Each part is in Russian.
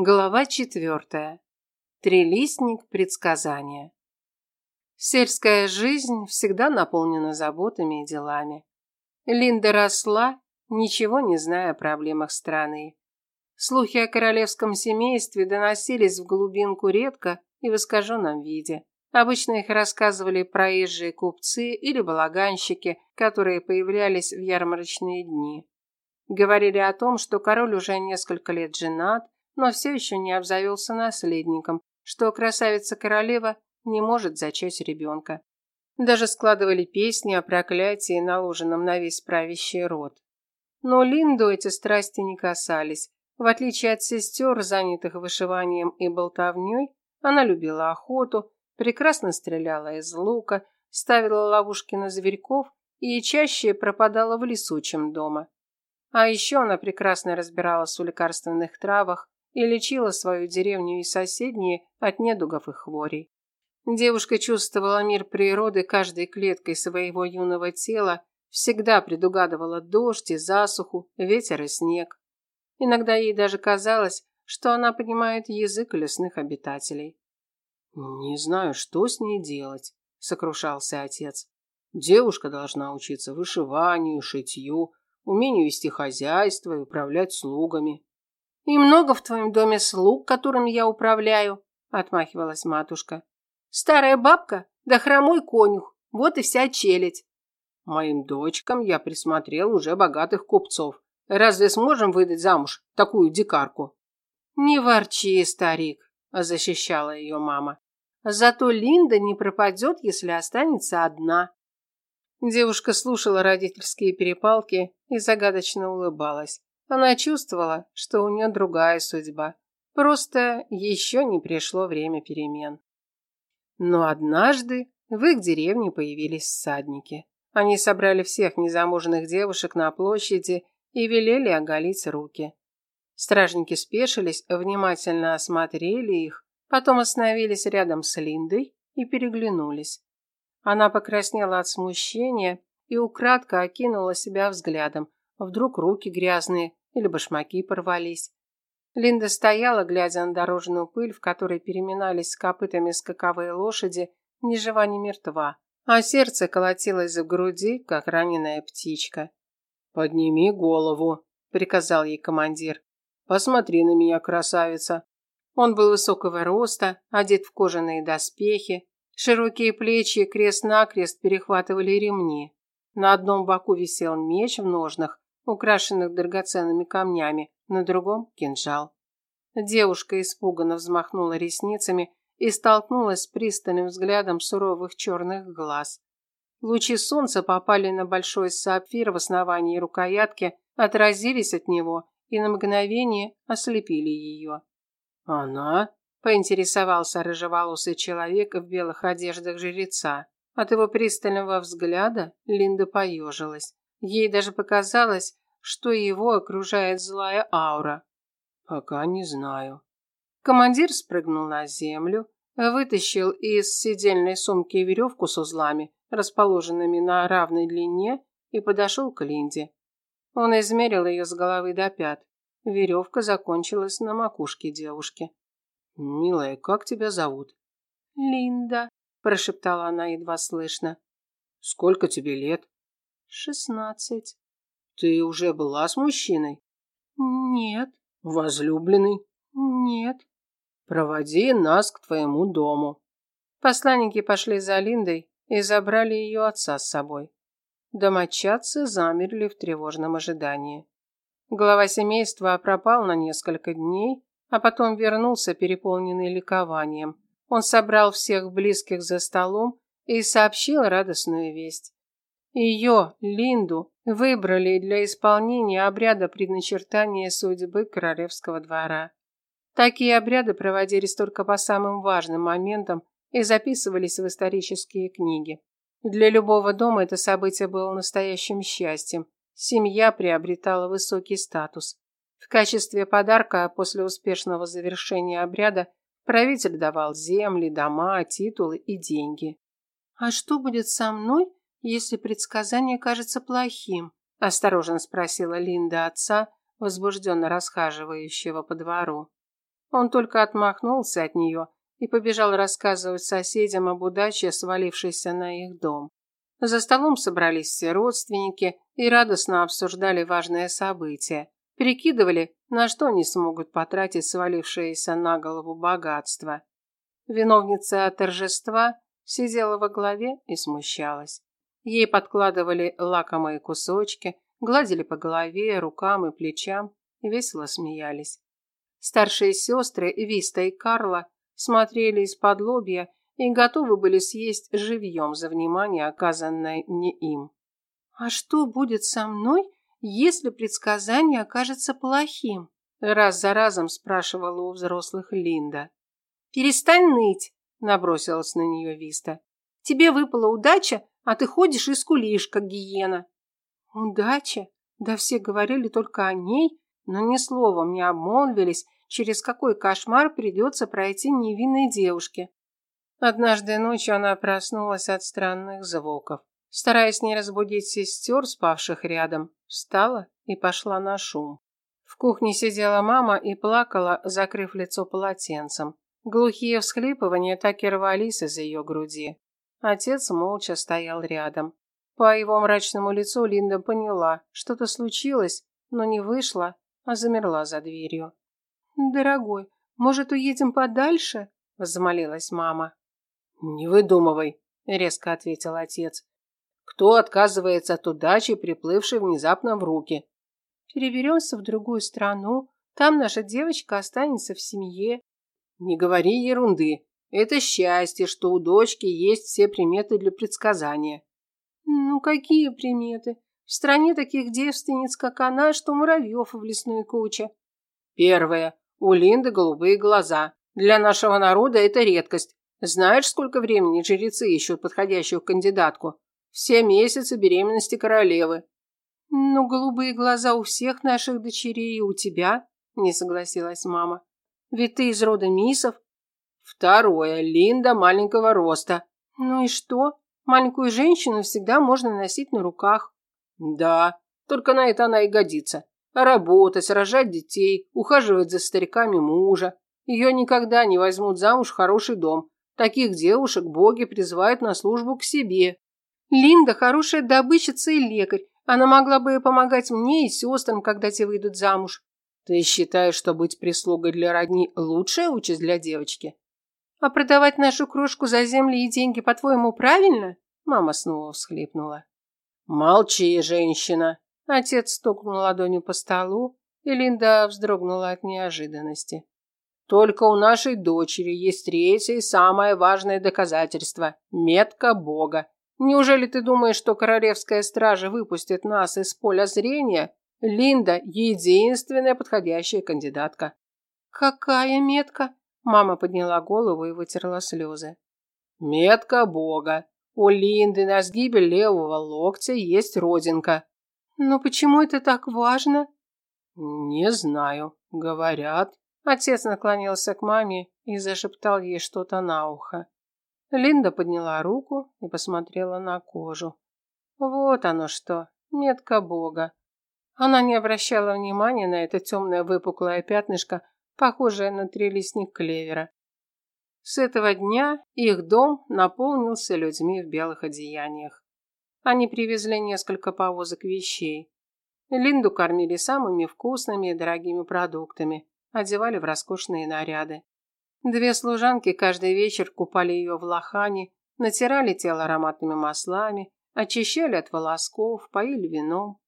Глава четвертая. Трилистник предсказания. Сельская жизнь всегда наполнена заботами и делами. Линда росла, ничего не зная о проблемах страны. Слухи о королевском семействе доносились в глубинку редко и в искаженном виде. Обычно их рассказывали проезжие купцы или балаганщики, которые появлялись в ярмарочные дни. Говорили о том, что король уже несколько лет женат, но все еще не обзавелся наследником, что красавица-королева не может зачать ребенка. Даже складывали песни о проклятии, наложенном на весь правящий род. Но Линду эти страсти не касались. В отличие от сестер, занятых вышиванием и болтовней, она любила охоту, прекрасно стреляла из лука, ставила ловушки на зверьков и чаще пропадала в лесу, чем дома. А еще она прекрасно разбиралась в лекарственных травах, и лечила свою деревню и соседние от недугов и хворей. Девушка чувствовала мир природы каждой клеткой своего юного тела, всегда предугадывала дождь и засуху, ветер и снег. Иногда ей даже казалось, что она понимает язык лесных обитателей. «Не знаю, что с ней делать», – сокрушался отец. «Девушка должна учиться вышиванию, шитью, умению вести хозяйство и управлять слугами. «И много в твоем доме слуг, которыми я управляю», – отмахивалась матушка. «Старая бабка, да хромой конюх, вот и вся челядь». «Моим дочкам я присмотрел уже богатых купцов. Разве сможем выдать замуж такую дикарку?» «Не ворчи, старик», – защищала ее мама. «Зато Линда не пропадет, если останется одна». Девушка слушала родительские перепалки и загадочно улыбалась. Она чувствовала, что у нее другая судьба. Просто еще не пришло время перемен. Но однажды в их деревне появились всадники. Они собрали всех незамужных девушек на площади и велели оголить руки. Стражники спешились, внимательно осмотрели их, потом остановились рядом с Линдой и переглянулись. Она покраснела от смущения и украдко окинула себя взглядом. Вдруг руки грязные, или башмаки порвались. Линда стояла, глядя на дорожную пыль, в которой переминались с копытами скаковые лошади, ни жива, ни мертва, а сердце колотилось в груди, как раненая птичка. «Подними голову», – приказал ей командир. «Посмотри на меня, красавица». Он был высокого роста, одет в кожаные доспехи, широкие плечи крест-накрест перехватывали ремни. На одном боку висел меч в ножнах, украшенных драгоценными камнями, на другом – кинжал. Девушка испуганно взмахнула ресницами и столкнулась с пристальным взглядом суровых черных глаз. Лучи солнца попали на большой сапфир в основании рукоятки, отразились от него и на мгновение ослепили ее. «Она?» – поинтересовался рыжеволосый человек в белых одеждах жреца. От его пристального взгляда Линда поежилась. Ей даже показалось, что его окружает злая аура. Пока не знаю. Командир спрыгнул на землю, вытащил из сидельной сумки веревку с узлами, расположенными на равной длине, и подошел к Линде. Он измерил ее с головы до пят. Веревка закончилась на макушке девушки. «Милая, как тебя зовут?» «Линда», – прошептала она едва слышно. «Сколько тебе лет?» «Шестнадцать». «Ты уже была с мужчиной?» «Нет». «Возлюбленный?» «Нет». «Проводи нас к твоему дому». Посланники пошли за Линдой и забрали ее отца с собой. Домочадцы замерли в тревожном ожидании. Глава семейства пропал на несколько дней, а потом вернулся переполненный ликованием. Он собрал всех близких за столом и сообщил радостную весть. Ее, Линду, выбрали для исполнения обряда предначертания судьбы королевского двора. Такие обряды проводились только по самым важным моментам и записывались в исторические книги. Для любого дома это событие было настоящим счастьем. Семья приобретала высокий статус. В качестве подарка после успешного завершения обряда правитель давал земли, дома, титулы и деньги. «А что будет со мной, если предсказание кажется плохим?» – осторожно спросила Линда отца, возбужденно расхаживающего по двору. Он только отмахнулся от нее и побежал рассказывать соседям об удаче, свалившейся на их дом. За столом собрались все родственники и радостно обсуждали важное событие. Прикидывали, на что они смогут потратить свалившееся на голову богатство. Виновница торжества сидела во главе и смущалась. Ей подкладывали лакомые кусочки, гладили по голове, рукам и плечам и весело смеялись. Старшие сестры Виста и Карла смотрели из-под лобья и готовы были съесть живьем за внимание, оказанное не им. «А что будет со мной, если предсказание окажется плохим?» Раз за разом спрашивала у взрослых Линда. «Перестань ныть!» – набросилась на нее Виста. «Тебе выпала удача, а ты ходишь и скулишь, как гиена». «Удача?» Да все говорили только о ней, но ни словом не обмолвились, через какой кошмар придется пройти невинной девушке. Однажды ночью она проснулась от странных звуков. Стараясь не разбудить сестер, спавших рядом, встала и пошла на шум. В кухне сидела мама и плакала, закрыв лицо полотенцем. Глухие всхлипывания так и рвались из ее груди. Отец молча стоял рядом. По его мрачному лицу Линда поняла, что-то случилось, но не вышла, а замерла за дверью. «Дорогой, может, уедем подальше?» – взмолилась мама. «Не выдумывай», – резко ответил отец. «Кто отказывается от удачи, приплывшей внезапно в руки?» «Переберемся в другую страну, там наша девочка останется в семье». «Не говори ерунды. Это счастье, что у дочки есть все приметы для предсказания». «Ну, какие приметы? В стране таких девственниц, как она, что муравьев в лесной куче». «Первое. У Линды голубые глаза. Для нашего народа это редкость. Знаешь, сколько времени жрецы ищут подходящую кандидатку? Все месяцы беременности королевы. Ну, голубые глаза у всех наших дочерей и у тебя, не согласилась мама. Ведь ты из рода мисов. Второе. Линда маленького роста. Ну и что? Маленькую женщину всегда можно носить на руках. Да, только на это она и годится. Работать, рожать детей, ухаживать за стариками мужа. Ее никогда не возьмут замуж в хороший дом. Таких девушек боги призывают на службу к себе. Линда хорошая добычица и лекарь. Она могла бы помогать мне и сестрам, когда те выйдут замуж. Ты считаешь, что быть прислугой для родни – лучшая участь для девочки? А продавать нашу крошку за земли и деньги, по-твоему, правильно? Мама снова всхлипнула. Молчи, женщина. Отец стукнул ладонью по столу, и Линда вздрогнула от неожиданности. Только у нашей дочери есть третье и самое важное доказательство – метка Бога. Неужели ты думаешь, что королевская стража выпустит нас из поля зрения? Линда – единственная подходящая кандидатка. Какая метка? Мама подняла голову и вытерла слезы. Метка Бога. У Линды на сгибе левого локтя есть родинка. Но почему это так важно? Не знаю. Говорят. Отец наклонился к маме и зашептал ей что-то на ухо. Линда подняла руку и посмотрела на кожу. Вот оно что, метка Бога. Она не обращала внимания на это темное выпуклое пятнышко, похожее на трилистник клевера. С этого дня их дом наполнился людьми в белых одеяниях. Они привезли несколько повозок вещей. Линду кормили самыми вкусными и дорогими продуктами, одевали в роскошные наряды. Две служанки каждый вечер купали ее в лохане, натирали тело ароматными маслами, очищали от волосков, поили вином.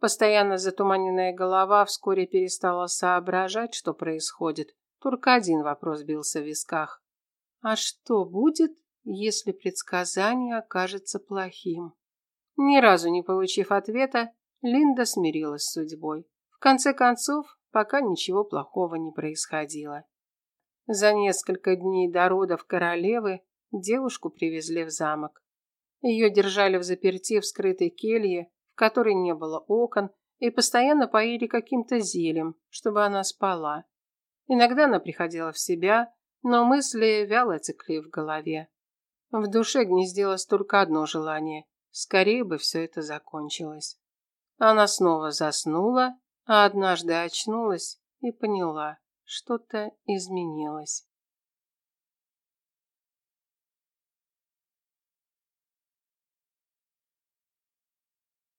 Постоянно затуманенная голова вскоре перестала соображать, что происходит. Только один вопрос бился в висках. А что будет, если предсказание окажется плохим? Ни разу не получив ответа, Линда смирилась с судьбой. В конце концов, пока ничего плохого не происходило. За несколько дней до родов королевы девушку привезли в замок. Ее держали в заперти в скрытой келье, которой не было окон, и постоянно поили каким-то зелем, чтобы она спала. Иногда она приходила в себя, но мысли вяло текли в голове. В душе гнездилось только одно желание – скорее бы все это закончилось. Она снова заснула, а однажды очнулась и поняла, что-то изменилось.